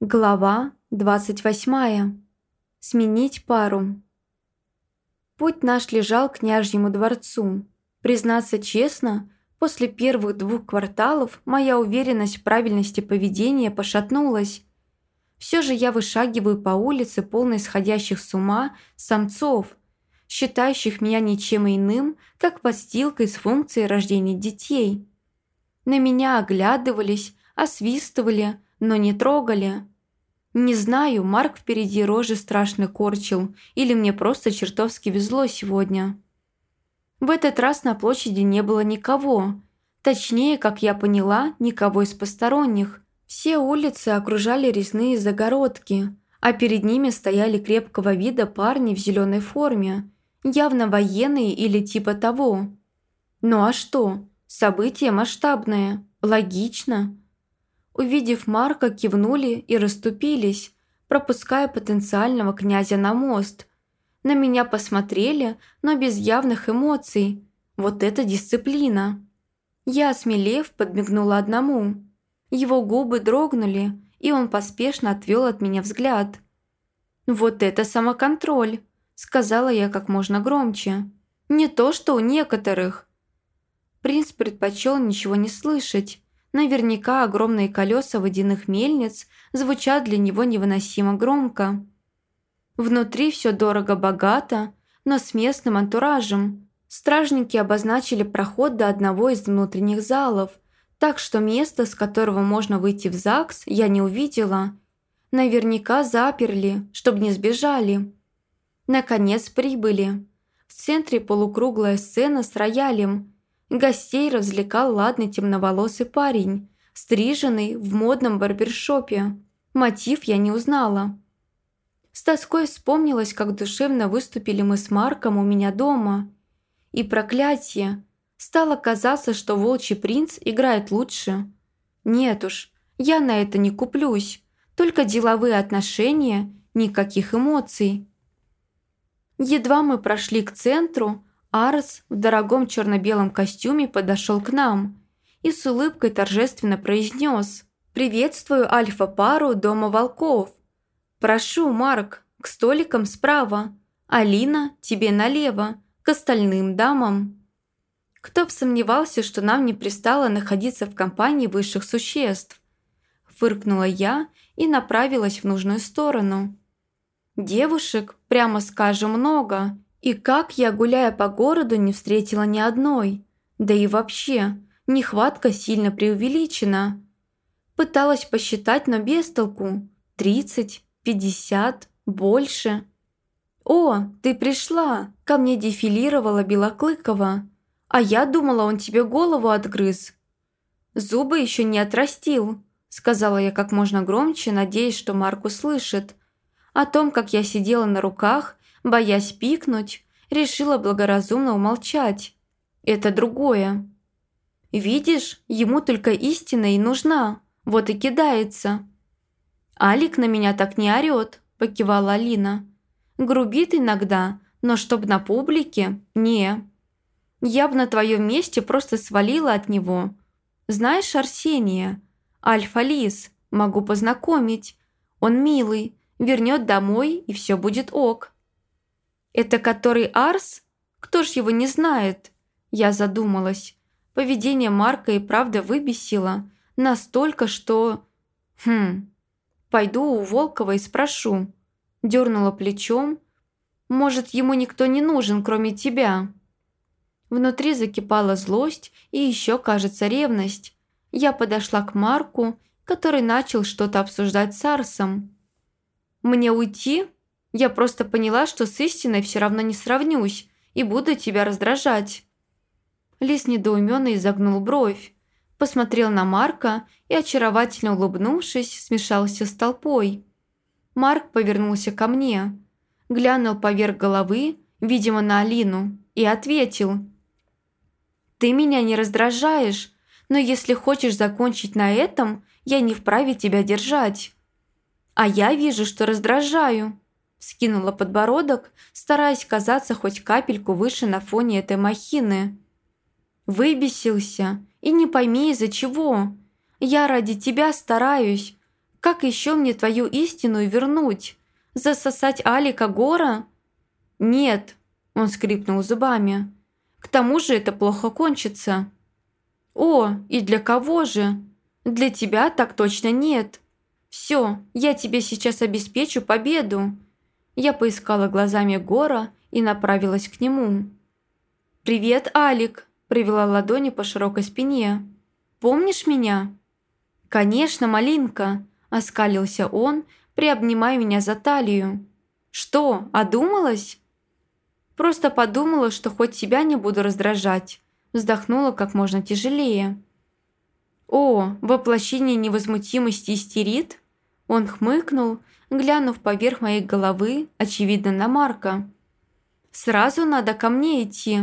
Глава 28. Сменить пару. Путь наш лежал к княжьему дворцу. Признаться честно, после первых двух кварталов моя уверенность в правильности поведения пошатнулась. Все же я вышагиваю по улице, полной сходящих с ума самцов, считающих меня ничем иным, как подстилкой с функцией рождения детей. На меня оглядывались, освистывали – но не трогали. Не знаю, Марк впереди рожи страшно корчил, или мне просто чертовски везло сегодня. В этот раз на площади не было никого. Точнее, как я поняла, никого из посторонних. Все улицы окружали резные загородки, а перед ними стояли крепкого вида парни в зеленой форме, явно военные или типа того. Ну а что? Событие масштабное, логично. Увидев Марка, кивнули и расступились, пропуская потенциального князя на мост. На меня посмотрели, но без явных эмоций. Вот это дисциплина. Я, осмелев, подмигнула одному. Его губы дрогнули, и он поспешно отвел от меня взгляд. «Вот это самоконтроль», – сказала я как можно громче. «Не то, что у некоторых». Принц предпочел ничего не слышать, Наверняка огромные колеса водяных мельниц звучат для него невыносимо громко. Внутри все дорого-богато, но с местным антуражем. Стражники обозначили проход до одного из внутренних залов, так что место, с которого можно выйти в ЗАГС, я не увидела. Наверняка заперли, чтобы не сбежали. Наконец прибыли. В центре полукруглая сцена с роялем – Гостей развлекал ладный темноволосый парень, стриженный в модном барбершопе. Мотив я не узнала. С тоской вспомнилось, как душевно выступили мы с Марком у меня дома. И проклятие. Стало казаться, что волчий принц играет лучше. Нет уж, я на это не куплюсь. Только деловые отношения, никаких эмоций. Едва мы прошли к центру, Арс в дорогом черно-белом костюме подошел к нам и с улыбкой торжественно произнес «Приветствую альфа-пару Дома Волков. Прошу, Марк, к столикам справа. Алина, тебе налево, к остальным дамам». Кто б сомневался, что нам не пристало находиться в компании высших существ. Фыркнула я и направилась в нужную сторону. Девушек, прямо скажем, много – и как я, гуляя по городу, не встретила ни одной. Да и вообще, нехватка сильно преувеличена. Пыталась посчитать, но без толку. Тридцать, пятьдесят, больше. «О, ты пришла!» Ко мне дефилировала Белоклыкова. «А я думала, он тебе голову отгрыз». «Зубы еще не отрастил», сказала я как можно громче, надеясь, что Марк услышит. О том, как я сидела на руках боясь пикнуть, решила благоразумно умолчать. Это другое. Видишь, ему только истина и нужна, вот и кидается. «Алик на меня так не орёт», – покивала Алина. «Грубит иногда, но чтоб на публике – не. Я бы на твоем месте просто свалила от него. Знаешь Арсения? Альфа-лис, могу познакомить. Он милый, вернет домой и все будет ок». «Это который Арс? Кто ж его не знает?» Я задумалась. Поведение Марка и правда выбесило. Настолько, что... Хм... Пойду у Волкова и спрошу. Дернула плечом. Может, ему никто не нужен, кроме тебя? Внутри закипала злость и еще, кажется, ревность. Я подошла к Марку, который начал что-то обсуждать с Арсом. «Мне уйти?» Я просто поняла, что с истиной все равно не сравнюсь и буду тебя раздражать». Лис недоуменно изогнул бровь, посмотрел на Марка и, очаровательно улыбнувшись, смешался с толпой. Марк повернулся ко мне, глянул поверх головы, видимо, на Алину, и ответил. «Ты меня не раздражаешь, но если хочешь закончить на этом, я не вправе тебя держать. А я вижу, что раздражаю». Скинула подбородок, стараясь казаться хоть капельку выше на фоне этой махины. Выбесился. И не пойми, из-за чего. Я ради тебя стараюсь. Как еще мне твою истину вернуть? Засосать Алика Гора? Нет, он скрипнул зубами. К тому же это плохо кончится. О, и для кого же? Для тебя так точно нет. Все, я тебе сейчас обеспечу победу. Я поискала глазами Гора и направилась к нему. «Привет, Алик!» – провела ладони по широкой спине. «Помнишь меня?» «Конечно, малинка!» – оскалился он, приобнимая меня за талию. «Что, одумалась?» «Просто подумала, что хоть тебя не буду раздражать», – вздохнула как можно тяжелее. «О, воплощение невозмутимости истерит?» Он хмыкнул, глянув поверх моей головы, очевидно, на Марка. «Сразу надо ко мне идти».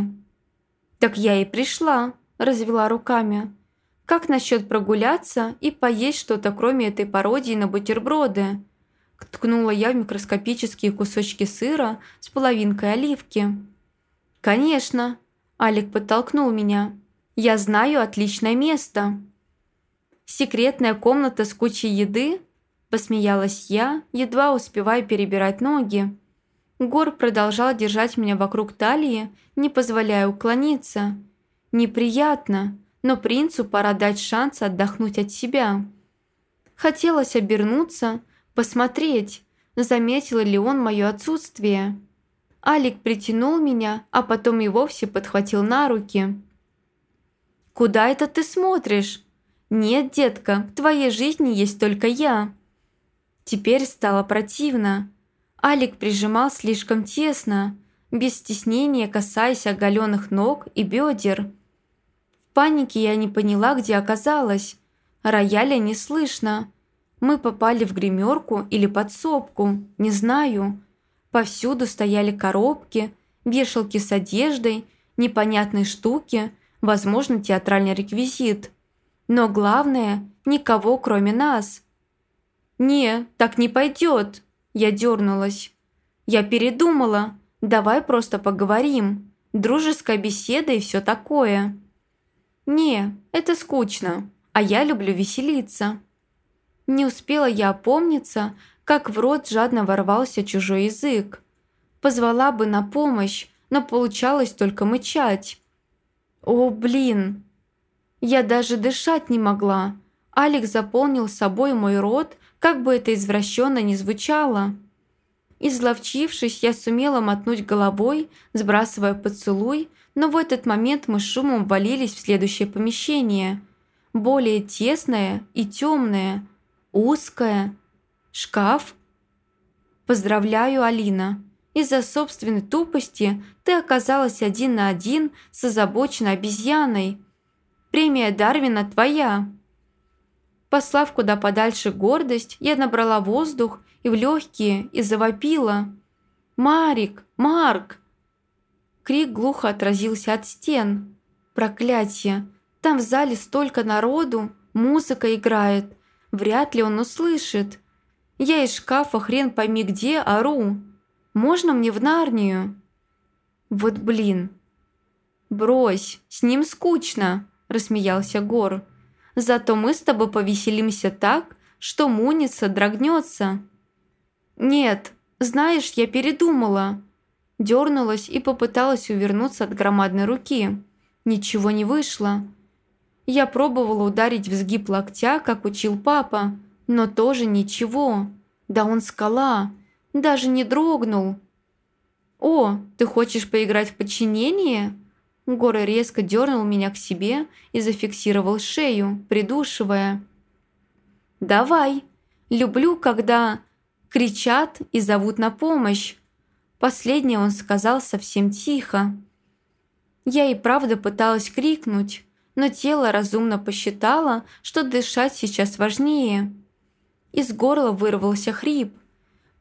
«Так я и пришла», – развела руками. «Как насчет прогуляться и поесть что-то, кроме этой пародии на бутерброды?» Ткнула я в микроскопические кусочки сыра с половинкой оливки. «Конечно», – Алик подтолкнул меня. «Я знаю отличное место». «Секретная комната с кучей еды?» – посмеялась я, едва успевая перебирать ноги. Гор продолжал держать меня вокруг талии, не позволяя уклониться. Неприятно, но принцу пора дать шанс отдохнуть от себя. Хотелось обернуться, посмотреть, заметил ли он мое отсутствие. Алик притянул меня, а потом и вовсе подхватил на руки. «Куда это ты смотришь?» «Нет, детка, в твоей жизни есть только я». Теперь стало противно. Алик прижимал слишком тесно, без стеснения касаясь оголенных ног и бедер. В панике я не поняла, где оказалась. Рояля не слышно. Мы попали в гримерку или подсобку, не знаю. Повсюду стояли коробки, вешалки с одеждой, непонятные штуки, возможно, театральный реквизит. Но главное, никого кроме нас. «Не, так не пойдет», я дернулась. «Я передумала. Давай просто поговорим. Дружеская беседа и все такое». «Не, это скучно, а я люблю веселиться». Не успела я опомниться, как в рот жадно ворвался чужой язык. Позвала бы на помощь, но получалось только мычать. «О, блин!» Я даже дышать не могла. Алекс заполнил собой мой рот, как бы это извращенно ни звучало. Изловчившись, я сумела мотнуть головой, сбрасывая поцелуй, но в этот момент мы с шумом валились в следующее помещение. Более тесное и темное, узкое. Шкаф? Поздравляю, Алина. Из-за собственной тупости ты оказалась один на один с озабоченной обезьяной. Премия Дарвина твоя. Послав куда подальше гордость, я набрала воздух и в легкие и завопила. «Марик! Марк!» Крик глухо отразился от стен. «Проклятие! Там в зале столько народу, музыка играет. Вряд ли он услышит. Я из шкафа хрен пойми где ору. Можно мне в Нарнию?» «Вот блин!» «Брось, с ним скучно!» – рассмеялся Гор. Зато мы с тобой повеселимся так, что Муница дрогнется». «Нет, знаешь, я передумала». Дернулась и попыталась увернуться от громадной руки. Ничего не вышло. Я пробовала ударить в сгиб локтя, как учил папа, но тоже ничего. Да он скала, даже не дрогнул. «О, ты хочешь поиграть в подчинение?» Гора резко дернул меня к себе и зафиксировал шею, придушивая. «Давай! Люблю, когда кричат и зовут на помощь!» Последнее он сказал совсем тихо. Я и правда пыталась крикнуть, но тело разумно посчитало, что дышать сейчас важнее. Из горла вырвался хрип.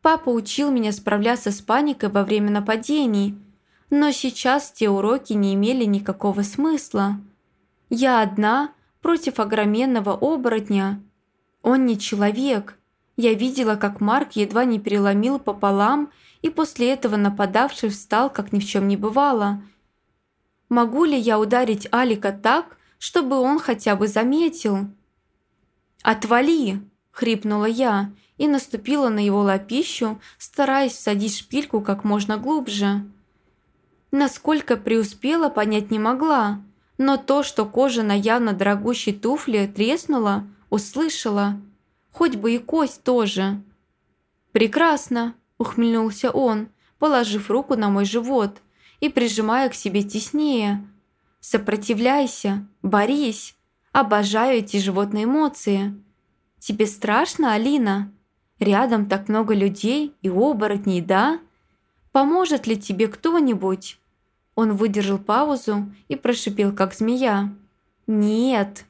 Папа учил меня справляться с паникой во время нападений – но сейчас те уроки не имели никакого смысла. Я одна против огроменного оборотня. Он не человек. Я видела, как Марк едва не переломил пополам, и после этого нападавший встал, как ни в чем не бывало. Могу ли я ударить Алика так, чтобы он хотя бы заметил? «Отвали!» – хрипнула я и наступила на его лапищу, стараясь всадить шпильку как можно глубже. Насколько преуспела, понять не могла, но то, что кожа на явно дорогущей туфле треснула, услышала. Хоть бы и кость тоже. «Прекрасно!» – ухмыльнулся он, положив руку на мой живот и прижимая к себе теснее. «Сопротивляйся, борись! Обожаю эти животные эмоции!» «Тебе страшно, Алина? Рядом так много людей и оборотней, да? Поможет ли тебе кто-нибудь?» Он выдержал паузу и прошипел, как змея. «Нет,